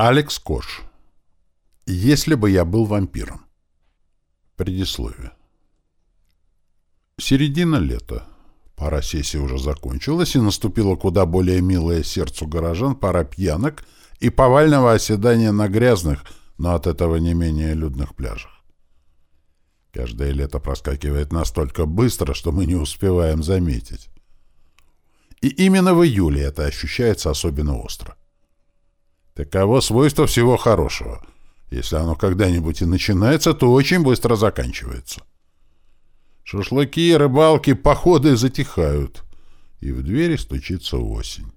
Алекс Кош. Если бы я был вампиром. Предисловие. Середина лета. Пора сессии уже закончилась, и наступила куда более милая сердцу горожан пора пьянок и повального оседания на грязных, но от этого не менее людных пляжах. Каждое лето проскакивает настолько быстро, что мы не успеваем заметить. И именно в июле это ощущается особенно остро. Таково свойство всего хорошего. Если оно когда-нибудь и начинается, то очень быстро заканчивается. Шашлыки, рыбалки, походы затихают, и в двери стучится осень.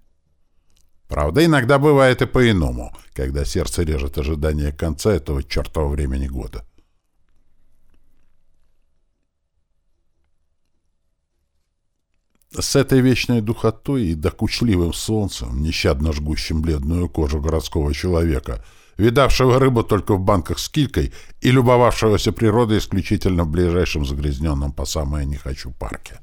Правда, иногда бывает и по-иному, когда сердце режет ожидание конца этого чертова времени года. С этой вечной духотой и докучливым солнцем, нещадно жгущим бледную кожу городского человека, видавшего рыбу только в банках с килькой и любовавшегося природой исключительно в ближайшем загрязненном по самое не хочу парке.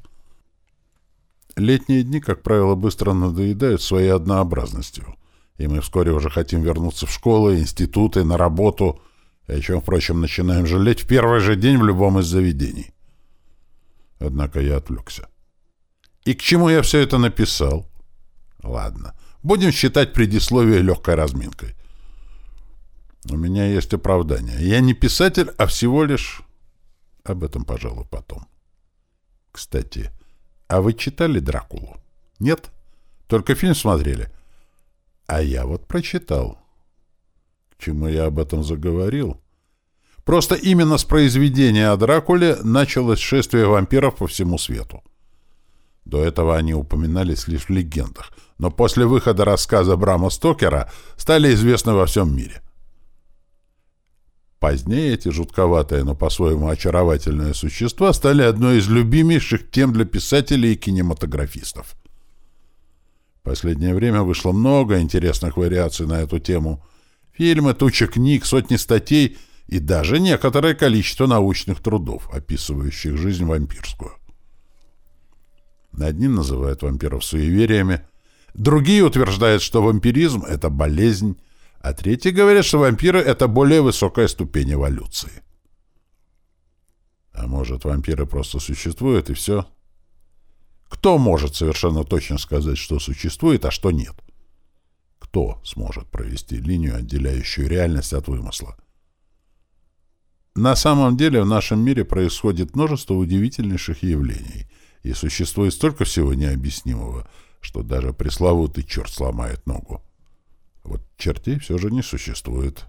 Летние дни, как правило, быстро надоедают своей однообразностью, и мы вскоре уже хотим вернуться в школы, институты, на работу, о чем, впрочем, начинаем жалеть в первый же день в любом из заведений. Однако я отвлекся. И к чему я все это написал? Ладно, будем считать предисловие легкой разминкой. У меня есть оправдание. Я не писатель, а всего лишь... Об этом, пожалуй, потом. Кстати, а вы читали «Дракулу»? Нет? Только фильм смотрели? А я вот прочитал. К чему я об этом заговорил? Просто именно с произведения о Дракуле началось шествие вампиров по всему свету. До этого они упоминались лишь в легендах, но после выхода рассказа Брама Стокера стали известны во всем мире. Позднее эти жутковатые, но по-своему очаровательные существа стали одной из любимейших тем для писателей и кинематографистов. В последнее время вышло много интересных вариаций на эту тему. Фильмы, туча книг, сотни статей и даже некоторое количество научных трудов, описывающих жизнь вампирскую. Одни называют вампиров суевериями, другие утверждают, что вампиризм — это болезнь, а третьи говорят, что вампиры — это более высокая ступень эволюции. А может, вампиры просто существуют, и все? Кто может совершенно точно сказать, что существует, а что нет? Кто сможет провести линию, отделяющую реальность от вымысла? На самом деле в нашем мире происходит множество удивительнейших явлений — и существует столько всего необъяснимого, что даже пресловутый черт сломает ногу. Вот чертей все же не существует.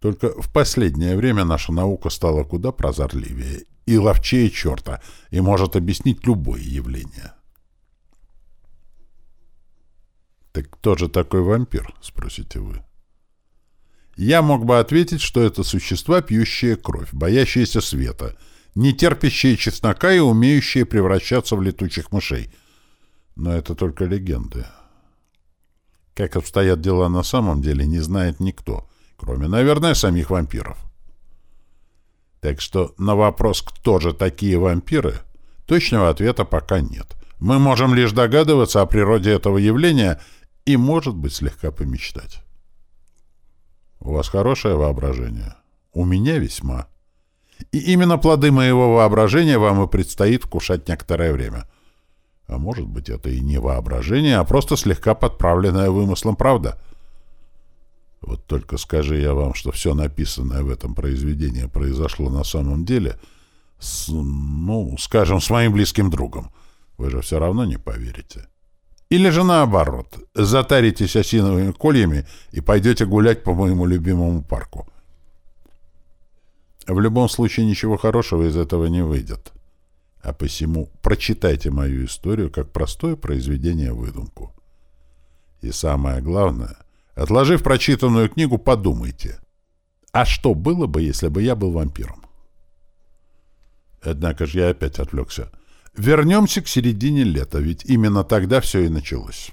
Только в последнее время наша наука стала куда прозорливее и ловчее черта, и может объяснить любое явление. «Так кто же такой вампир?» — спросите вы. Я мог бы ответить, что это существа, пьющие кровь, боящиеся света — не терпящие чеснока и умеющие превращаться в летучих мышей. Но это только легенды. Как обстоят дела на самом деле, не знает никто, кроме, наверное, самих вампиров. Так что на вопрос, кто же такие вампиры, точного ответа пока нет. Мы можем лишь догадываться о природе этого явления и, может быть, слегка помечтать. У вас хорошее воображение? У меня весьма. И именно плоды моего воображения вам и предстоит вкушать некоторое время. А может быть, это и не воображение, а просто слегка подправленная вымыслом правда. Вот только скажи я вам, что все написанное в этом произведении произошло на самом деле с, ну, скажем, с моим близким другом. Вы же все равно не поверите. Или же наоборот, затаритесь осиновыми кольями и пойдете гулять по моему любимому парку. В любом случае ничего хорошего из этого не выйдет. А посему прочитайте мою историю как простое произведение выдумку. И самое главное, отложив прочитанную книгу, подумайте, а что было бы, если бы я был вампиром? Однако же я опять отвлекся. Вернемся к середине лета, ведь именно тогда все и началось.